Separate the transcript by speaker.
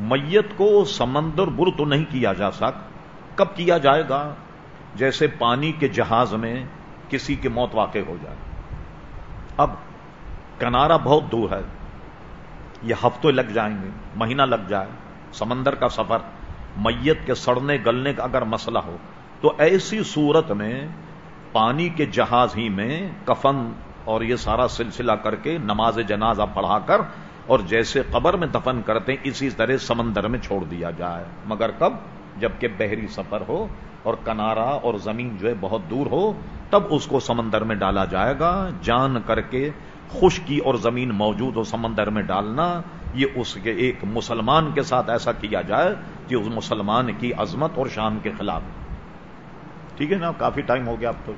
Speaker 1: میت کو سمندر بر تو نہیں کیا جا سک۔ کب کیا جائے گا؟ جیسے پانی کے جہاز میں کسی کی موت واقع ہو جائے۔ اب کنارا بہت دور ہے۔ یہ ہفتے لگ جائیں گے، مہینہ لگ جائے۔ سمندر کا سفر، میت کے سڑنے گلنے کا اگر مسئلہ ہو، تو ایسی صورت میں پانی کے جہاز ہی میں کفن اور یہ سارا سلسلہ کر کے نماز جنازہ پڑھا کر اور جیسے قبر میں دفن کرتے ہیں، اسی طرح سمندر میں چھوڑ دیا جائے۔ مگر کب جبکہ بحری سفر ہو اور کنارا اور زمین جو ہے بہت دور ہو، تب اس کو سمندر میں ڈالا جائے گا۔ جان کر کے خشکی اور زمین موجود ہو سمندر میں ڈالنا، یہ اس کے ایک مسلمان کے ساتھ ایسا کیا جائے کہ اس مسلمان کی عظمت اور شان کے خلاف۔ ٹھیک ہے نا؟ کافی ٹائم ہو گیا اب تو۔